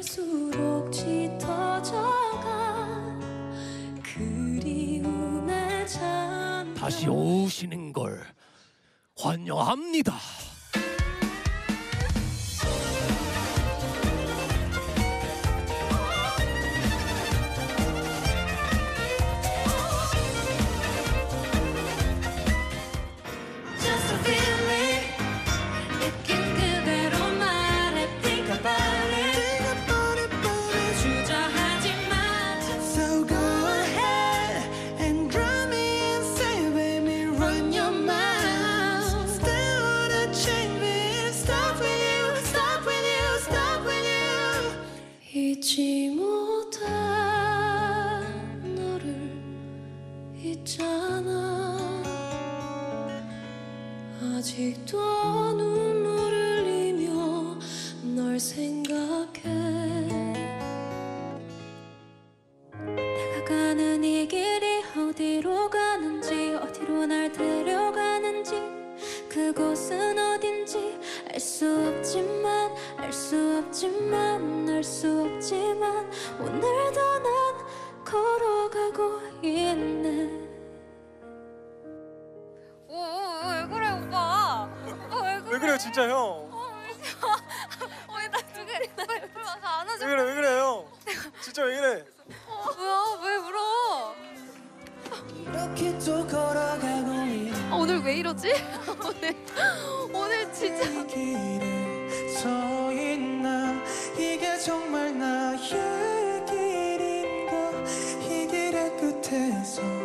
갈수록 짙어져가 그리움에 잠 다시 오시는 걸 환영합니다. 잊잖아. 아직도 눈물 흘리며 널 생각해. 내가 가는 이 길이 어디로 가는지 어디로 날 데려가는지 그곳은 어딘지 알 수 없지만 알 수 없지만 알 수 없지만 오늘도 그래? 그래요 진짜 형? 어, 나두 개, 왜 와서 안아줘? 왜 그래 왜 그래요? 진짜 왜 그래? 뭐야? 왜 울어? 아, 오늘 왜 이러지? 오늘 오늘 진짜 정말 나의 길인가 이 길의 끝에서